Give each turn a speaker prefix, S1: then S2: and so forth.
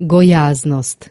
S1: Gojaznost.